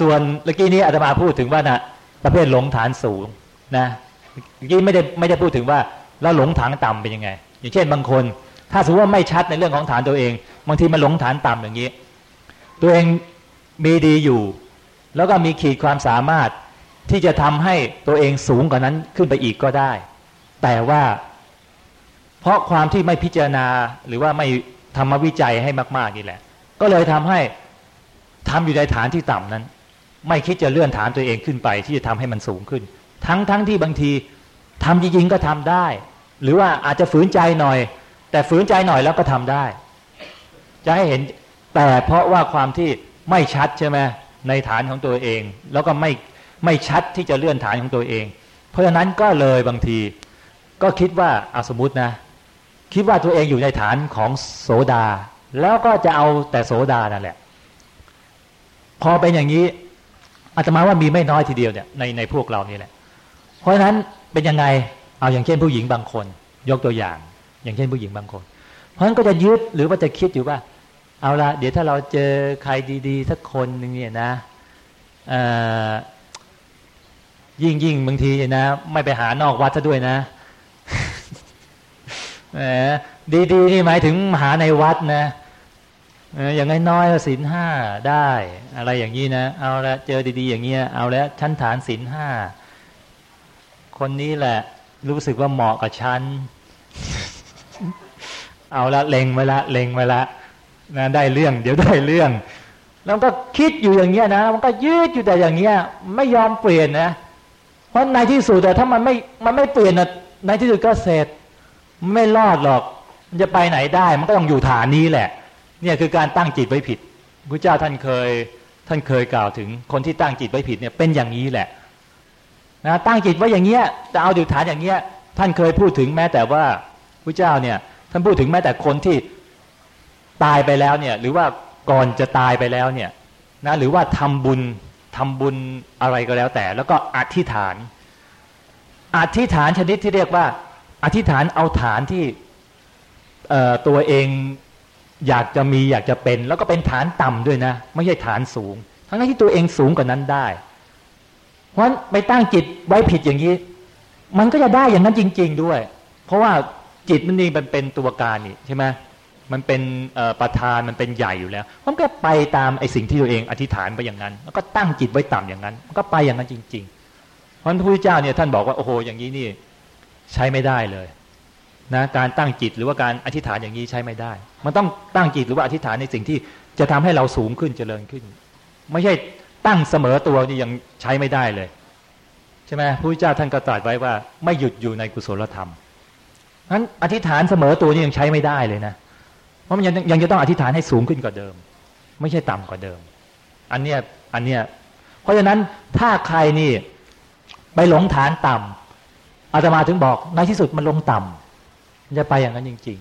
ส่วนเมื่อกี้นี้อาตมาพูดถึงว่านะประเภทหลงฐานสูงนะเมื่อกี้ไม่ได้ไม่ได้พูดถึงว่าแล้วหลงฐานต่ำเป็นยังไง อย่างเช่นบางคน ถ้าสมมติว่าไม่ชัดในเรื่องของฐานตัวเอง บางทีมันหลงฐานต่ำอย่างนี้ ตัวเองมีดีอยู่ แล้วก็มีขีดความสามารถที่จะทำให้ตัวเองสูงกว่านั้นขึ้นไปอีกก็ได้ แต่ว่าเพราะความที่ไม่พิจารณาหรือว่าไม่ทำมาวิจัยให้มาก ๆ นี่แหละ ก็เลยทำให้ ทำอยู่ในฐานที่ต่ำนั้น ไม่คิดจะเลื่อนฐานตัวเองขึ้นไป ที่จะทำให้มันสูงขึ้น ทั้งทั้งที่บางทีทำจริงๆก็ทำได้ หรือว่าอาจจะฝืนใจหน่อย แต่ฝืนใจหน่อยแล้วก็ทำได้ จะให้เห็นแต่เพราะว่าความที่ไม่ชัดใช่ไหมในฐานของตัวเอง แล้วก็ไม่ไม่ชัดที่จะเลื่อนฐานของตัวเอง เพราะฉะนั้นก็เลยบางที ก็คิดว่าอาสมมตินะ คิดว่าตัวเองอยู่ในฐานของโสดา แล้วก็จะเอาแต่โสดานั่นแหละ พอเป็นอย่างนี้อาตมาว่ามีไม่น้อยทีเดียวเนี่ยในในพวกเรานี่แหละ เพราะฉะนั้นเป็นยังไงเอาอย่างเช่นผู้หญิงบางคน ยกตัวอย่าง อย่างเช่นผู้หญิงบางคน เพราะฉะนั้นก็จะยึดหรือว่าจะคิดอยู่ว่า เอาละเดี๋ยวถ้าเราเจอใครดีๆสักคนหนึ่งเนี่ยนะยิ่งยิ่งบางทีนะ ไม่ไปหานอกวัดซะด้วยนะแหมดีๆนี่หมายถึงหาในวัดนะ อย่างน้อยๆศีลห้าได้ อะไรอย่างนี้นะ เอาละเจอดีๆ อย่างเงี้ยเอาล้วชั้นฐานศีลห้าคนนี้แหละ รู้สึกว่าเหมาะกับฉันเอาละเล็งไว้ละเล็งไว้ละนะได้เรื่อง เดี๋ยวได้เรื่อง แล้วก็คิดอยู่อย่างเงี้ยนะมันก็ยืดอยู่แต่อย่างเงี้ย ไม่ยอมเปลี่ยนนะเพราะในที่สุดแต่ถ้ามันไม่มันไม่เปลี่ยนนะในที่สุดก็เสร็จ ไม่รอดหรอก มันจะไปไหนได้ มันก็ต้องอยู่ฐานนี้แหละ เนี่ยคือการตั้งจิตไว้ผิดพระเจ้าท่านเคยท่านเคยกล่าวถึงคนที่ตั้งจิตไว้ผิดเนี่ยเป็นอย่างนี้แหละนะตั้งจิตไว้อย่างเงี้ยจะเอาอยู่ฐานอย่างเงี้ยท่านเคยพูดถึงแม้แต่ว่าพระเจ้าเนี่ยท่านพูดถึงแม้แต่คนที่ตายไปแล้วเนี่ยหรือว่าก่อนจะตายไปแล้วเนี่ยนะหรือว่าทำบุญทำบุญอะไรก็แล้วแต่ แล้วก็อธิษฐาน อธิษฐานชนิดที่เรียกว่า อธิษฐานเอาฐานที่ตัวเอง อยากจะมีอยากจะเป็น แล้วก็เป็นฐานต่ำด้วยนะ ไม่ใช่ฐานสูง ทั้งที่ตัวเองสูงกว่านั้นได้ เพราะฉะนั้นไปตั้งจิตไว้ผิดอย่างนี้ มันก็จะได้อย่างนั้นจริง ๆด้วย เพราะว่าจิตมันนี่มันเป็นตัวการนี่ใช่ไหมมันเป็นประธานมันเป็นใหญ่อยู่แล้วมันก็ไปตามไอ้สิ่งที่ตัวเองอธิษฐานไปอย่างนั้น แล้วก็ตั้งจิตไว้ต่ำอย่างนั้นมันก็ไปอย่างนั้นจริง ๆ เพราะพระพุทธเจ้าเนี่ยท่านบอกว่าโอ้โหอย่างนี้นี่ใช้ไม่ได้เลย นะการตั้งจิตหรือว่าการอธิษฐานอย่างนี้ใช้ไม่ได้ มันต้องตั้งจิตหรือว่าอธิษฐานในสิ่งที่จะทำให้เราสูงขึ้นเจริญขึ้น ไม่ใช่ตั้งเสมอตัวนี่ยังใช้ไม่ได้เลย ใช่ไหมพระพุทธเจ้าท่านก็ตรัสไว้ว่าไม่หยุดอยู่ในกุศลธรรมนั้นอธิษฐานเสมอตัวนี่ยังใช้ไม่ได้เลยนะเพราะมันยังยังจะต้องอธิษฐานให้สูงขึ้นกว่าเดิม ไม่ใช่ต่ำกว่าเดิม อันเนี้ยอันเนี้ยเพราะฉะนั้นถ้าใครนี่ไปหลงฐานต่ำอาตมาถึงบอกในที่สุดมันลงต่ำมัน จะไปอย่างนั้นจริง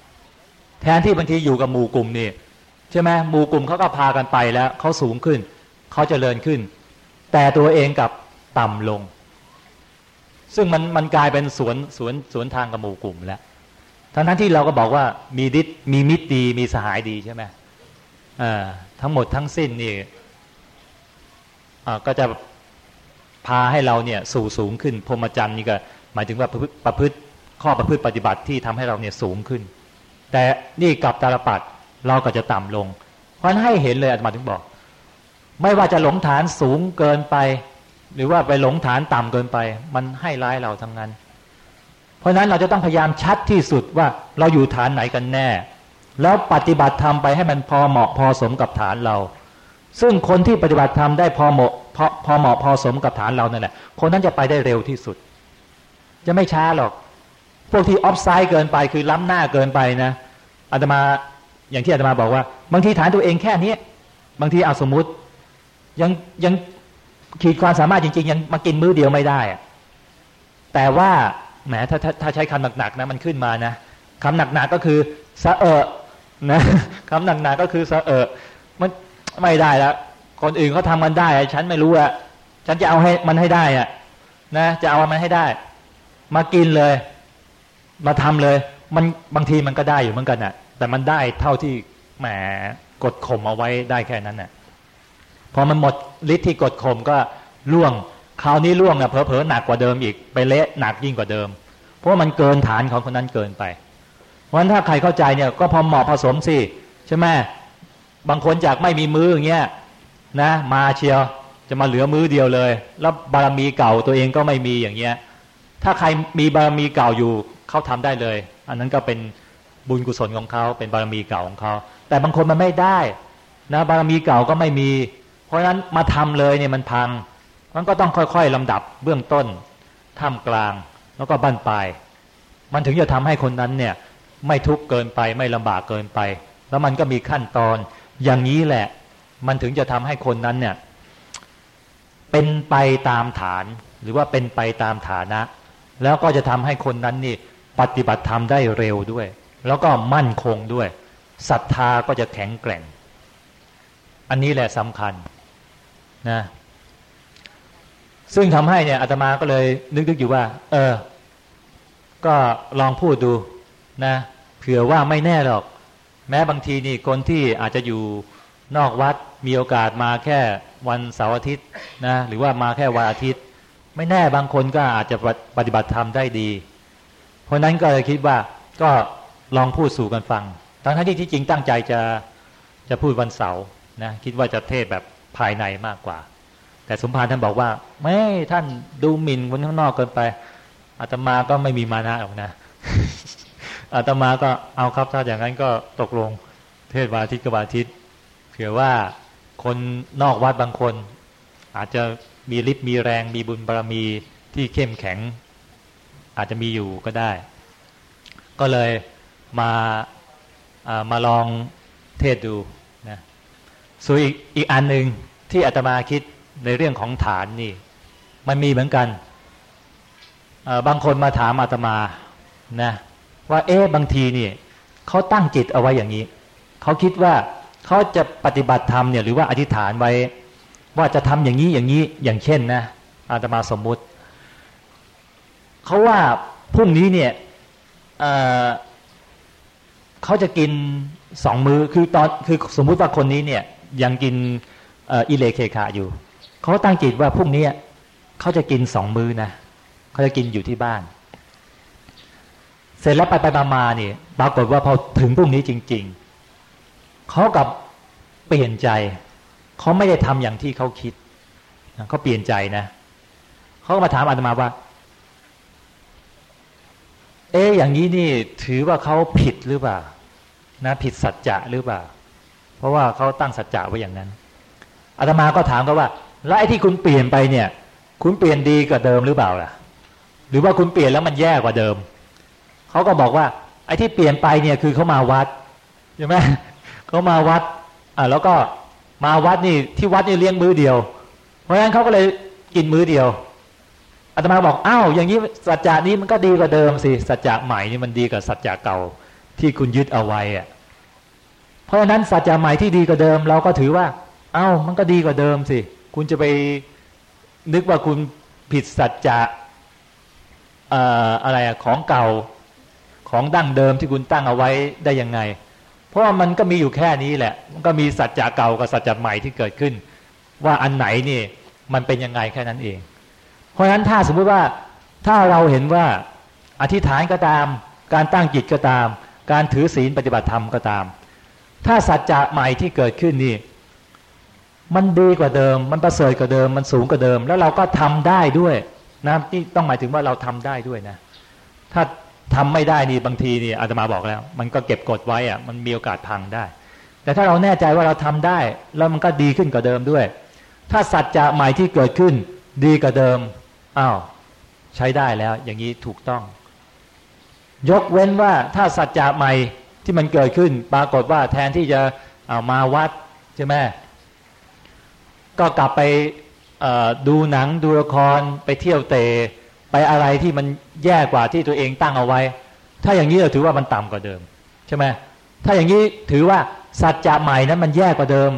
ๆ แทนที่บางทีอยู่กับหมู่กลุ่มนี่ใช่ไหมหมู่กลุ่มเขาก็พากันไปแล้วเขาสูงขึ้นเขาจเจริญขึ้น แต่ตัวเองกับต่ำลง ซึ่งมันมันกลายเป็นสวนสวนสวนทางกับหมู่กลุ่มแล้วทั้งนั้นที่เราก็บอกว่ามีดิษมีมิตรดีมีสหายดีใช่ไหมทั้งหมดทั้งสิ้นนี่ก็จะพาให้เราเนี่ยสู่สูงขึ้นพรหมจรรย์นี่ก็หมายถึงว่าประพฤติ ข้อประพฤติปฏิบัติที่ทำให้เราเนี่ยสูงขึ้น แต่นี่กับตาลปัดเราก็จะต่ำลง เพราะนั้นให้เห็นเลยอาตมาถึงบอก ไม่ว่าจะหลงฐานสูงเกินไป หรือว่าไปหลงฐานต่ำเกินไป มันให้ร้ายเราทั้งนั้น เพราะนั้นเราจะต้องพยายามชัดที่สุดว่าเราอยู่ฐานไหนกันแน่ แล้วปฏิบัติธรรมไปให้มันพอเหมาะพอสมกับฐานเรา ซึ่งคนที่ปฏิบัติธรรมได้พอเหมาะพอพอเหมาะพอสมกับฐานเรานั่นแหละคนนั้นจะไปได้เร็วที่สุด จะไม่ช้าหรอก พวกที่ออฟไซด์เกินไปคือล้ำหน้าเกินไปนะอาตมาอย่างที่อาตมาบอกว่า บางทีฐานตัวเองแค่นี้บางทีเอาสมมุติ ยังยังขีดความสามารถจริง ๆ ยังมากินมื้อเดียวไม่ได้แต่ว่าแหมถ้าถ้าถ้าใช้คำหนักๆนะมันขึ้นมานะคำหนักๆก็คือสะเอะนะคำหนักๆก็คือสะเอะมันไม่ได้แล้วคนอื่นเขาทามันได้ ฉันไม่รู้อะฉันจะเอาให้มันให้ได้อะนะจะเอามันให้ได้ มากินเลย มาทำเลย มันบางทีมันก็ได้อยู่เหมือนกันอะแต่มันได้เท่าที่แหมกดข่มเอาไว้ได้แค่นั้นน่ะพอมันหมดฤทธิ์ที่กดข่มก็ล่วงคราวนี้ล่วงเนี่ยเผลอๆหนักกว่าเดิมอีกไปเละหนักยิ่งกว่าเดิม เพราะมันเกินฐานของคนนั้นเกินไปเพราะฉะนั้นถ้าใครเข้าใจเนี่ยก็พอเหมาะผสมสิใช่ไหมบางคนจากไม่มีมืออย่างเงี้ยนะ มาเชียวจะมาเหลือมือเดียวเลย แล้วบารมีเก่าตัวเองก็ไม่มีอย่างเงี้ยถ้าใครมีบารมีเก่าอยู่ เขาทำได้เลย อันนั้นก็เป็นบุญกุศลของเขาเป็นบารมีเก่าของเขา แต่บางคนมันไม่ได้นะบารมีเก่าก็ไม่มี เพราะฉะนั้นมาทำเลยเนี่ยมันพังมันก็ต้องค่อยๆลำดับเบื้องต้นท่ามกลางแล้วก็บั้นปลายมันถึงจะทำให้คนนั้นเนี่ยไม่ทุกข์เกินไปไม่ลำบากเกินไป แล้วมันก็มีขั้นตอนอย่างนี้แหละ มันถึงจะทำให้คนนั้นเนี่ยเป็นไปตามฐานหรือว่าเป็นไปตามฐานะ แล้วก็จะทำให้คนนั้นนี่ ปฏิบัติธรรมได้เร็วด้วย แล้วก็มั่นคงด้วยศรัทธาก็จะแข็งแกร่ง อันนี้แหละสำคัญนะซึ่งทำให้เนี่ยอาตมาก็เลยนึกๆอยู่ว่า เออ ก็ลองพูดดูนะเผื่อว่าไม่แน่หรอก แม้บางทีนี่คนที่อาจจะอยู่นอกวัดมีโอกาสมาแค่วันเสาร์อาทิตย์นะหรือว่ามาแค่วันอาทิตย์ ไม่แน่บางคนก็อาจจะปฏิบัติธรรมได้ดี เพราะนั้นก็เลยคิดว่าก็ลองพูดสู่กันฟัง ทั้งที่ที่จริงตั้งใจจะจะพูดวันเสาร์นะคิดว่าจะเทศแบบภายในมากกว่า แต่สมภารท่านบอกว่า ไม่ท่านดูหมิ่นคนข้างนอกเกินไปอาตมาก็ไม่มีมานะหรอกนะอาตมาก็เอาครับถ้าอย่างนั้นก็ตกลงเทศวาทิตกับวาทิตเผื่อว่าคนนอกวัดบางคน อาจจะมีฤทธิ์มีแรงมีบุญบารรมีที่เข้มแข็ง อาจจะมีอยู่ก็ได้ ก็เลยมาามาลองเทศดูนะส่วนอีกอีกอันหนึ่งที่อาตมาคิดในเรื่องของฐานนี่ มันมีเหมือนกันบางคนมาถามอาตมานะว่าเอ๊ะบางทีนี่เขาตั้งจิตเอาไว้อย่างนี้เขาคิดว่าเขาจะปฏิบัติธรรมเนี่ยหรือว่าอธิษฐานไว้ ว่าจะทำอย่างนี้อย่างนี้อย่างเช่นนะอาตมาสมมุติ เขาว่าพรุ่งนี้เนี่ยเเขาจะกินสองมือคือตอนคือสมมุติว่าคนนี้เนี่ยยังกินอิเลเคขาอยู่ เขาตั้งจิตว่าพรุ่งนี้เขาจะกินสองมือนะเขาจะกินอยู่ที่บ้าน เสร็จแล้วไปไปมามาเนี่ยปรากฏว่าพอถึงพรุ่งนี้จริง ๆเขากับเปลี่ยนใจเขาไม่ได้ทำอย่างที่เขาคิดเขาเปลี่ยนใจนะเขาก็มาถามอาตมาว่า เอ๊อย่างนี้นี่ถือว่าเขาผิดหรือเปล่านะผิดสัจจะหรือเปล่า เพราะว่าเขาตั้งสัจจะไว้อย่างนั้นอาตมาก็ถามเขาว่า แล้วไอ้ที่คุณเปลี่ยนไปเนี่ย คุณเปลี่ยนดีกว่าเดิมหรือเปล่าล่ะ หรือว่าคุณเปลี่ยนแล้วมันแย่กว่าเดิมเขาก็บอกว่าไอ้ที่เปลี่ยนไปเนี่ยคือเขามาวัดใช่ไหมเขามาวัดอ่าแล้วก็มาวัดนี่ที่วัดนี่เลี้ยงมื้อเดียว เพราะฉะนั้นเขาก็เลยกินมื้อเดียว อาตมาบอกอ้าวอย่างนี้สัจจะนี้มันก็ดีกว่าเดิมสิสัจจะใหม่นี่มันดีกว่าสัจจะเก่าที่คุณยึดเอาไว้อะเพราะฉะนั้นสัจจะใหม่ที่ดีกว่าเดิม เราก็ถือว่า เอ้ามันก็ดีกว่าเดิมสิ คุณจะไปนึกว่าคุณผิดสัจจะอะไรอะของเก่าของดั้งเดิมที่คุณตั้งเอาไว้ได้ยังไง เพราะว่ามันก็มีอยู่แค่นี้แหละ มันก็มีสัจจะเก่ากับสัจจะใหม่ที่เกิดขึ้น ว่าอันไหนนี่มันเป็นยังไงแค่นั้นเอง เพราะฉะนั้นถ้าสมมุติว่าถ้าเราเห็นว่าอธิษฐานก็ตาม การตั้งจิตก็ตาม การถือศีลปฏิบัติธรรมก็ตาม ถ้าสัจจะใหม่ที่เกิดขึ้นนี่มันดีกว่าเดิม มันประเสริฐกว่าเดิม มันสูงกว่าเดิม แล้วเราก็ทำได้ด้วยนะที่ต้องหมายถึงว่าเราทำได้ด้วยนะ ถ้าทำไม่ได้นี่บางทีนี่อาตมาบอกแล้ว มันก็เก็บกดไว้อะมันมีโอกาสพังได้ แต่ถ้าเราแน่ใจว่าเราทำได้ แล้วมันก็ดีขึ้นกว่าเดิมด้วย ถ้าสัจจะใหม่ที่เกิดขึ้นดีกว่าเดิม อ้าวใช้ได้แล้ว อย่างนี้ถูกต้อง ยกเว้นว่าถ้าสัจจะใหม่ที่มันเกิดขึ้น ปรากฏว่าแทนที่จะเอามาวัดใช่ไหมก็กลับไปดูหนังดูละครไปเที่ยวเตะไปอะไรที่มันแย่กว่าที่ตัวเองตั้งเอาไว้ ถ้าอย่างนี้เราถือว่ามันต่ำกว่าเดิมใช่ไหมถ้าอย่างนี้ถือว่าสัจจะใหม่นั้นมันแย่กว่าเดิม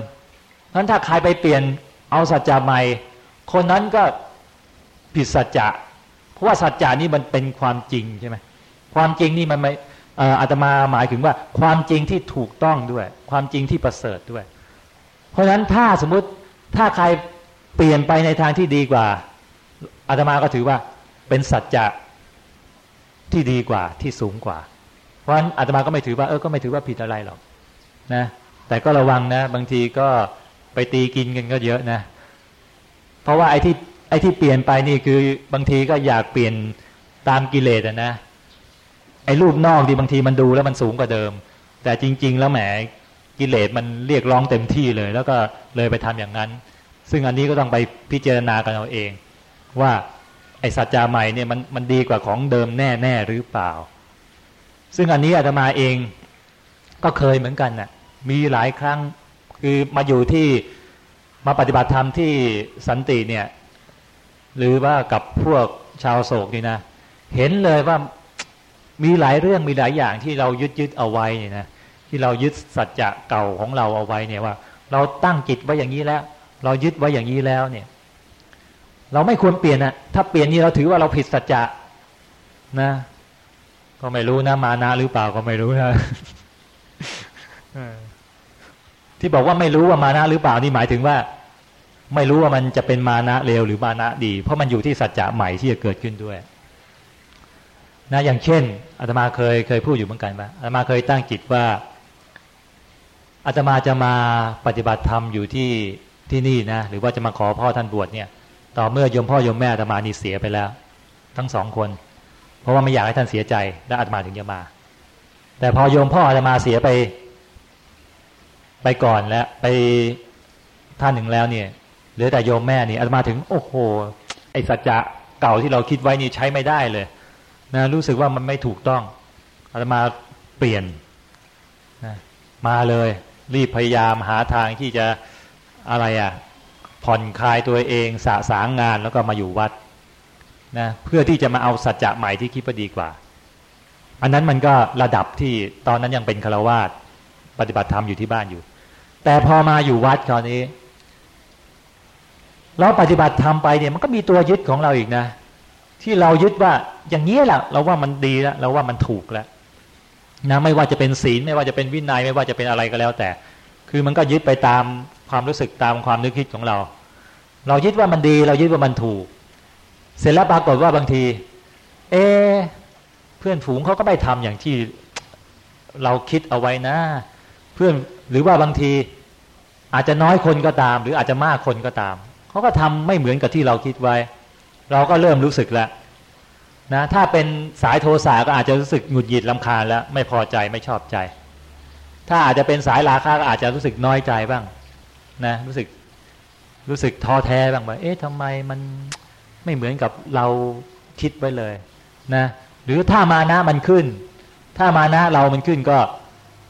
เพราะถ้าใครไปเปลี่ยนเอาสัจจะใหม่ คนนั้นก็ ผิดสัจจะเพราะว่าสัจจะนี่มันเป็นความจริงใช่ไหมความจริงนี่มันไม่อาตมาหมายถึงว่าความจริงที่ถูกต้องด้วย ความจริงที่ประเสริฐด้วย เพราะฉะนั้นถ้าสมมุติถ้าใครเปลี่ยนไปในทางที่ดีกว่าอาตมาก็ถือว่าเป็นสัจจะที่ดีกว่าที่สูงกว่า เพราะฉะนั้นอาตมาก็ไม่ถือว่าเออก็ไม่ถือว่าผิดอะไรหรอกนะ แต่ก็ระวังนะ บางทีก็ไปตีกินกันก็เยอะนะ เพราะว่าไอ้ที่ ไอ้ที่เปลี่ยนไปนี่คือบางทีก็อยากเปลี่ยนตามกิเลสนะ ไอ้รูปนอกดีบางทีมันดูแล้วมันสูงกว่าเดิม แต่จริง ๆ แล้วแหมกิเลสมันเรียกร้องเต็มที่เลย แล้วก็เลยไปทำอย่างนั้น ซึ่งอันนี้ก็ต้องไปพิจารณากันเอาเอง ว่าไอ้สัจจาใหม่เนี่ยมันมันดีกว่าของเดิมแน่แน่หรือเปล่า ซึ่งอันนี้อาตมาเองก็เคยเหมือนกันน่ะมีหลายครั้งคือมาอยู่ที่มาปฏิบัติธรรมที่สันติเนี่ย หรือว่ากับพวกชาวโศกนี่นะ เห็นเลยว่ามีหลายเรื่องมีหลายอย่างที่เรายึดยึดเอาไว้เนี่ยนะที่เรายึดสัจจะเก่าของเราเอาไว้เนี่ยว่า เราตั้งจิตไว้อย่างนี้แล้ว เรายึดไว้อย่างนี้แล้วเนี่ย เราไม่ควรเปลี่ยนนะถ้าเปลี่ยนนี่เราถือว่าเราผิดสัจจะนะ ก็ไม่รู้นะมานะหรือเปล่าก็ไม่รู้นะที่บอกว่าไม่รู้ว่ามานะหรือเปล่านี่หมายถึงว่า ไม่รู้ว่ามันจะเป็นมานะเลวหรือมานะดี เพราะมันอยู่ที่สัจจะใหม่ที่จะเกิดขึ้นด้วยนะอย่างเช่นอาตมาเคยเคยพูดอยู่เหมือนกันว่าอาตมาเคยตั้งจิตว่าอาตมาจะมาปฏิบัติธรรมอยู่ที่ที่นี่นะหรือว่าจะมาขอพ่อท่านบวชเนี่ย ต่อเมื่อยมพ่อยมแม่อาตมานี่เสียไปแล้ว ทั้งสองคน เพราะว่าไม่อยากให้ท่านเสียใจแล้วอาตมาถึงจะมา แต่พอยมพ่ออาตมาเสียไป ไปก่อนแล้วไปท่านหนึ่งแล้วเนี่ย เหลือแต่โยมแม่นี่อาตมาถึงโอ้โห ไอสัจจะเก่าที่เราคิดไว้นี่ใช้ไม่ได้เลยนะรู้สึกว่ามันไม่ถูกต้องอาตมาเปลี่ยนนะมาเลย รีบพยายามหาทางที่จะอะไรอะ่ะผ่อนคลายตัวเองสะสางงานแล้วก็มาอยู่วัดนะเพื่อที่จะมาเอาสัจจะใหม่ที่คิดว่าดีกว่า อันนั้นมันก็ระดับที่ตอนนั้นยังเป็นฆราวาสปฏิบัติธรรมอยู่ที่บ้านอยู่ แต่พอมาอยู่วัดคราวนี้ เราปฏิบัติธรรมไปเนี่ยมันก็มีตัวยึดของเราอีกนะ ที่เรายึดว่าอย่างนี้แหละเราว่ามันดีแล้วเราว่ามันถูกแล้วนะไม่ว่าจะเป็นศีลไม่ว่าจะเป็นวินัยไม่ว่าจะเป็นอะไรก็แล้วแต่ คือมันก็ยึดไปตามความรู้สึกตามความนึกคิดของเรา เรายึดว่ามันดี เรายึดว่ามันถูก เสร็จแล้วปรากฏว่าบางที เอ เพื่อนฝูงเขาก็ไม่ทำอย่างที่เราคิดเอาไว้นะ เพื่อนหรือว่าบางทีอาจจะน้อยคนก็ตาม หรืออาจจะมากคนก็ตาม เขาก็ทำไม่เหมือนกับที่เราคิดไว้ เราก็เริ่มรู้สึกแล้วนะถ้าเป็นสายโทสะก็อาจจะรู้สึกหงุดหงิดลำคาญแล้ว ไม่พอใจไม่ชอบใจ ถ้าอาจจะเป็นสายราคาก็อาจจะรู้สึกน้อยใจบ้างนะรู้สึกรู้สึกท้อแท้บ้างว่าเอ๊ะทำไมมันไม่เหมือนกับเราคิดไว้เลยนะหรือถ้ามานะมันขึ้น ถ้ามานะเรามันขึ้นก็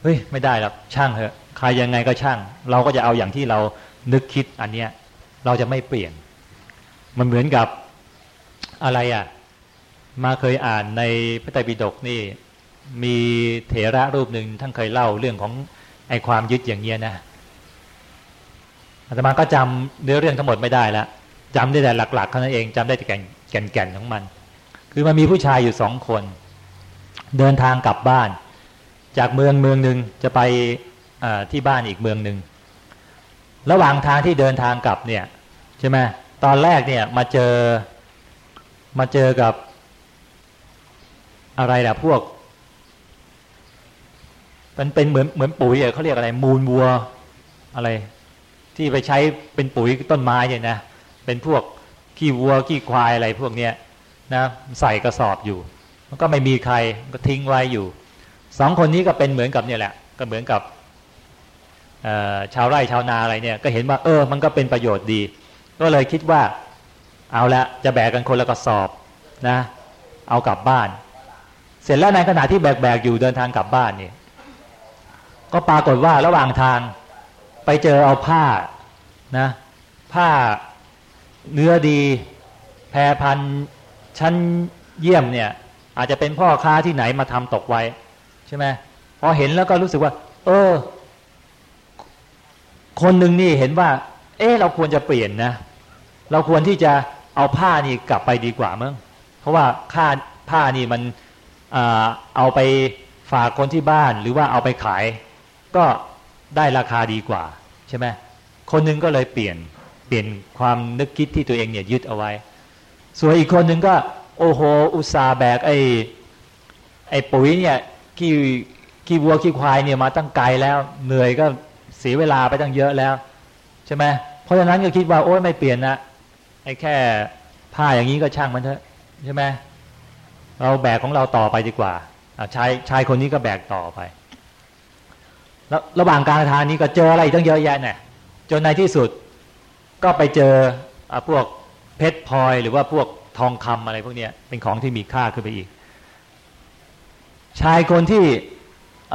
เฮ้ยไม่ได้หรอกช่างเถอะใครยังไงก็ช่าง เราก็จะเอาอย่างที่เรานึกคิดอันเนี้ย เราจะไม่เปลี่ยน มันเหมือนกับอะไรอะ มาเคยอ่านในพระไตรปิฎกนี่ มีเถระรูปหนึ่งท่านเคยเล่าเรื่องของไอความยึดอย่างเงี้ยนะอาตมาก็จำเนื้อเรื่องทั้งหมดไม่ได้ละจำได้แต่หลักๆเท่านั้นเองจำได้แต่แก่นแก่นของมัน คือมันมีผู้ชายอยู่สองคน เดินทางกลับบ้าน จากเมืองเมืองหนึ่งจะไปที่บ้านอีกเมืองหนึ่งระหว่างทางที่เดินทางกลับเนี่ย ใช่ไหมตอนแรกเนี่ยมาเจอมาเจอกับอะไรล่ะพวก มันเป็นเหมือนเหมือนปุ๋ยเขาเรียกอะไร มูลวัวอะไร ที่ไปใช้เป็นปุ๋ยต้นไม้เนี่ยนะเป็นพวกขี้วัวขี้ควายอะไรพวกเนี้ยนะใส่กระสอบอยู่ มันก็ไม่มีใครก็ทิ้งไว้อยู่สองคนนี้ก็เป็นเหมือนกับเนี่ยแหละ ก็เหมือนกับชาวไร่ชาวนาอะไรเนี่ย ก็เห็นว่าเออ มันก็เป็นประโยชน์ดี ก็เลยคิดว่า เอาละจะแบกกันคนละกระสอบนะ เอากลับบ้าน เสร็จแล้วในขณะที่แบกแบกอยู่เดินทางกลับบ้านนี่ก็ปรากฏว่าระหว่างทางไปเจอเอาผ้านะ ผ้าเนื้อดี แพรพันชั้นเยี่ยมเนี่ย อาจจะเป็นพ่อค้าที่ไหนมาทำตกไว้ ใช่ไหมพอเห็นแล้วก็รู้สึกว่า เออ คนหนึ่งนี่เห็นว่า เออเราควรจะเปลี่ยนนะ เราควรที่จะเอาผ้านี่กลับไปดีกว่ามั้งเพราะว่าค่าผ้านี่มันเอาไปฝากคนที่บ้านหรือว่าเอาไปขาย ก็ได้ราคาดีกว่าใช่ไหมคนนึงก็เลยเปลี่ยนเปลี่ยนความนึกคิดที่ตัวเองเนี่ยยึดเอาไว้ ส่วนอีกคนหนึ่งก็ โอ้โห อุตสาแบกไอ้ไอ้ปุ๋ยเนี่ยขี้ขี้วัวขี้ควายเนี่ยมาตั้งไกลแล้ว เหนื่อยก็เสียเวลาไปตั้งเยอะแล้ว ใช่ไหมเพราะฉะนั้นก็คิดว่าโอ้ยไม่เปลี่ยนนะไอ้แค่ผ้าอย่างนี้ก็ช่างมันเถอะใช่ไหมเราแบกของเราต่อไปดีกว่าชายชายคนนี้ก็แบกต่อไป แล้วระหว่างการทานนี้ก็เจออะไรตั้งเยอะแยะเนี่ยจนในที่สุดก็ไปเจอพวกเพชรพลอยหรือว่าพวกทองคำอะไรพวกนี้เป็นของที่มีค่าขึ้นไปอีก ชายคนที่เ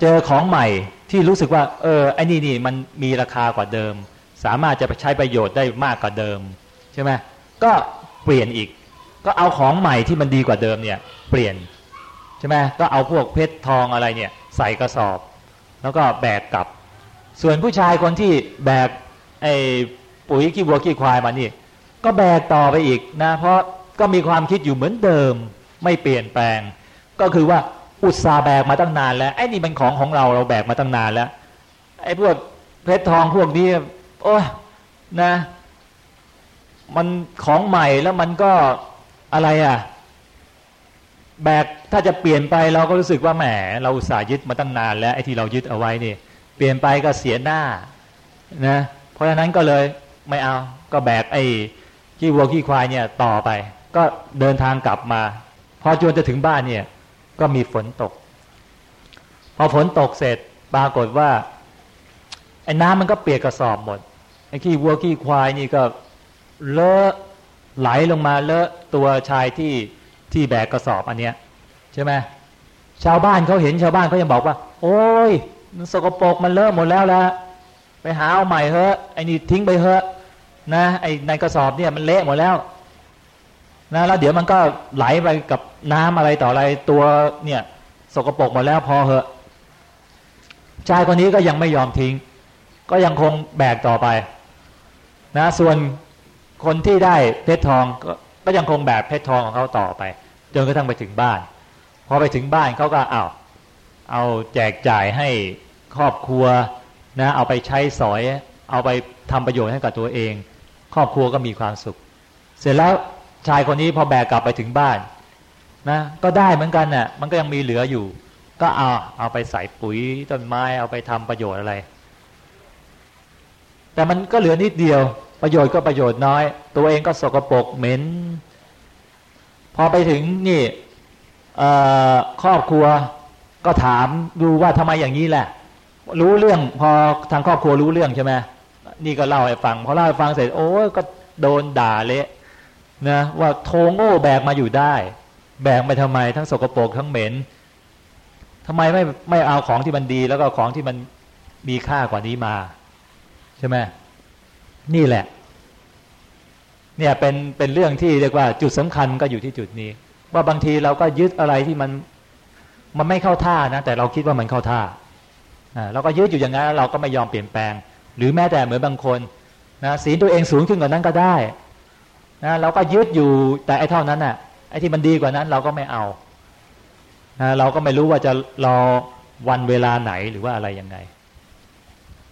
เจอของใหม่ ที่รู้สึกว่า เออไอ้นี่นี่มันมีราคากว่าเดิม สามารถจะไปใช้ประโยชน์ได้มากกว่าเดิมใช่ไหมก็เปลี่ยนอีก ก็เอาของใหม่ที่มันดีกว่าเดิมเนี่ยเปลี่ยนใช่ไหมก็เอาพวกเพชรทองอะไรเนี่ยใส่กระสอบ แล้วก็แบกกลับ ส่วนผู้ชายคนที่แบกไอ้ปุ๋ยขี้วัวขี้ควายมานี่ ก็แบกต่อไปอีกนะเพราะก็มีความคิดอยู่เหมือนเดิมไม่เปลี่ยนแปลง ก็คือว่า อุตสาแบกมาตั้งนานแล้วไอ้นี่เป็นของของเราเราแบกมาตั้งนานแล้ว ไอ้พวกเพชรทองพวกนี้โอ้นะ มันของใหม่แล้วมันก็อะไรอะ แบกถ้าจะเปลี่ยนไปเราก็รู้สึกว่าแหม เราอุตส่าห์ยึดมาตั้งนานแล้วไอ้ที่เรายึดเอาไว้นี่เปลี่ยนไปก็เสียหน้านะเพราะฉะนั้นก็เลยไม่เอาก็แบกไอ้ขี้วัวขี้ควายเนี่ยต่อไป ก็เดินทางกลับมา พอจวนจะถึงบ้านเนี่ย ก็มีฝนตก พอฝนตกเสร็จปรากฏว่าไอ้น้ำมันก็เปียกกระสอบหมดไอ้ขี้วัวขี้ควายนี่ก็เลอะไหลลงมาเลอะตัวชายที่ที่แบกกระสอบอันเนี้ยใช่ไหมชาวบ้านเขาเห็นชาวบ้านเขายังบอกว่า โอ้ยมันสกปรกมันเลอะหมดแล้วละไปหาเอาใหม่เถอะไอ้นี่ทิ้งไปเถอะนะไอ้ในกระสอบเนี่ยมันเละหมดแล้ว นะแล้วเดี๋ยวมันก็ไหลไปกับน้ำอะไรต่ออะไรตัวเนี่ย สกปรกหมดแล้วพอเหอะชายคนนี้ก็ยังไม่ยอมทิ้ง ก็ยังคงแบกต่อไปนะส่วนคนที่ได้เพชรทองก็ก็ยังคงแบกเพชรทองของเขาต่อไปจนกระทั่งไปถึงบ้าน พอไปถึงบ้านเขาก็เอาเอาแจกจ่ายให้ครอบครัวนะเอาไปใช้สอย เอาไปทำประโยชน์ให้กับตัวเอง ครอบครัวก็มีความสุข เสร็จแล้ว ชายคนนี้พอแบกกลับไปถึงบ้านนะก็ได้เหมือนกันนะ่ะมันก็ยังมีเหลืออยู่ ก็เอาเอาไปใส่ปุ๋ยต้นไม้เอาไปทำประโยชน์อะไร แต่มันก็เหลือนิดเดียว ประโยชน์ก็ประโยชน์น้อย ตัวเองก็สกปรกเหม็น พอไปถึงนี่ครอบครัวก็ถามดูว่าทำไมอย่างนี้แหละ รู้เรื่องพอทางครอบครัวรู้เรื่องใช่ไหมนี่ก็เล่าให้ฟังพอเล่าให้ฟังเสร็จโอ้ก็โดนด่าเละ นะว่าโทโง่แบกมาอยู่ได้ แบกไปทำไม ทั้งสกปรกทั้งเหม็นทำไมไม่ไม่เอาของที่มันดี แล้วก็ของที่มันมีค่ากว่านี้มา ใช่ไหมนี่แหละ เนี่ยเป็นเป็นเรื่องที่เรียกว่าจุดสำคัญก็อยู่ที่จุดนี้ ว่าบางทีเราก็ยึดอะไรที่มันมันไม่เข้าท่านะแต่เราคิดว่ามันเข้าท่าเราก็ยึดอยู่อย่างนั้นเราก็ไม่ยอมเปลี่ยนแปลง หรือแม้แต่เหมือนบางคนนะศีลตัวเองสูงขึ้นกว่านั้นก็ได้ นะเราก็ยึดอยู่แต่ไอ้เท่านั้นน่ะไอ้ที่มันดีกว่านั้น เราก็ไม่เอานะเราก็ไม่รู้ว่าจะรอวันเวลาไหนหรือว่าอะไรยังไง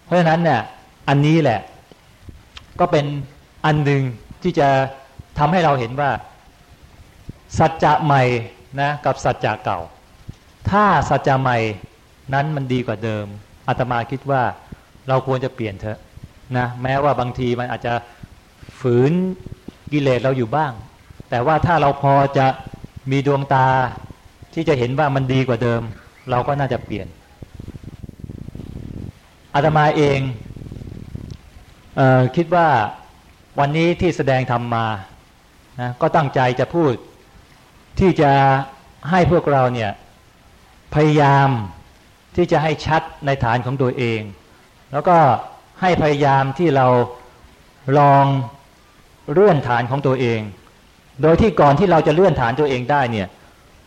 เพราะฉะนั้นเนี่ยอันนี้แหละ ก็เป็นอันหนึ่งที่จะทำให้เราเห็นว่า สัจจะใหม่นะกับสัจจะเก่า ถ้าสัจจะใหม่นั้นมันดีกว่าเดิมอาตมาคิดว่าเราควรจะเปลี่ยนเถอะนะแม้ว่าบางทีมันอาจจะฝืน กิเลสเราอยู่บ้าง แต่ว่าถ้าเราพอจะมีดวงตาที่จะเห็นว่ามันดีกว่าเดิม เราก็น่าจะเปลี่ยนอาตมาเองเออคิดว่าวันนี้ที่แสดงธรรมมานะก็ตั้งใจจะพูดที่จะให้พวกเราเนี่ยพยายามที่จะให้ชัดในฐานของตัวเอง แล้วก็ให้พยายามที่เราลอง เลื่อนฐานของตัวเอง โดยที่ก่อนที่เราจะเลื่อนฐานตัวเองได้เนี่ย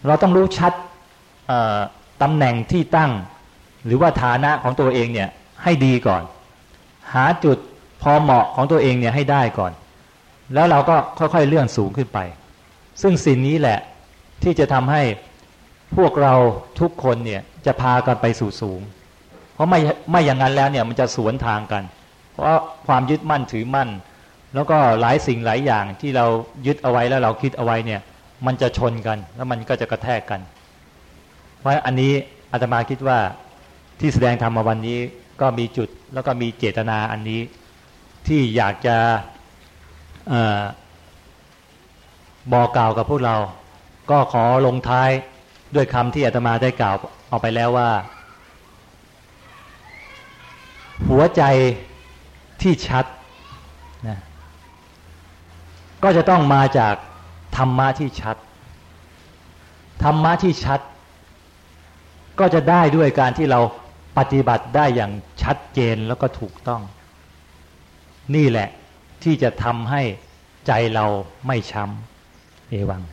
เราต้องรู้ชัดตำแหน่งที่ตั้ง หรือว่าฐานะของตัวเองเนี่ยให้ดีก่อน หาจุดพอเหมาะของตัวเองเนี่ยให้ได้ก่อน แล้วเราก็ค่อยๆเลื่อนสูงขึ้นไป ซึ่งสิ่งนี้แหละที่จะทำให้พวกเราทุกคนเนี่ยจะพากันไปสู่สูง เพราะไม่ไม่อย่างนั้นแล้วเนี่ยมันจะสวนทางกัน เพราะความยึดมั่นถือมั่น แล้วก็หลายสิ่งหลายอย่างที่เรายึดเอาไว้แล้วเราคิดเอาไว้เนี่ย มันจะชนกัน แล้วมันก็จะกระแทกกัน เพราะอันนี้อาตมาคิดว่าที่แสดงธรรมมาวันนี้ก็มีจุดแล้วก็มีเจตนาอันนี้ที่อยากจะบอกกล่าวกับพวกเรา ก็ขอลงท้ายด้วยคำที่อาตมาได้กล่าวออกไปแล้วว่า หัวใจที่ชัด ก็จะต้องมาจากธรรมะที่ชัด ธรรมะที่ชัด ก็จะได้ด้วยการที่เราปฏิบัติได้อย่างชัดเจนแล้วก็ถูกต้อง นี่แหละที่จะทำให้ใจเราไม่ช้ำเอวัง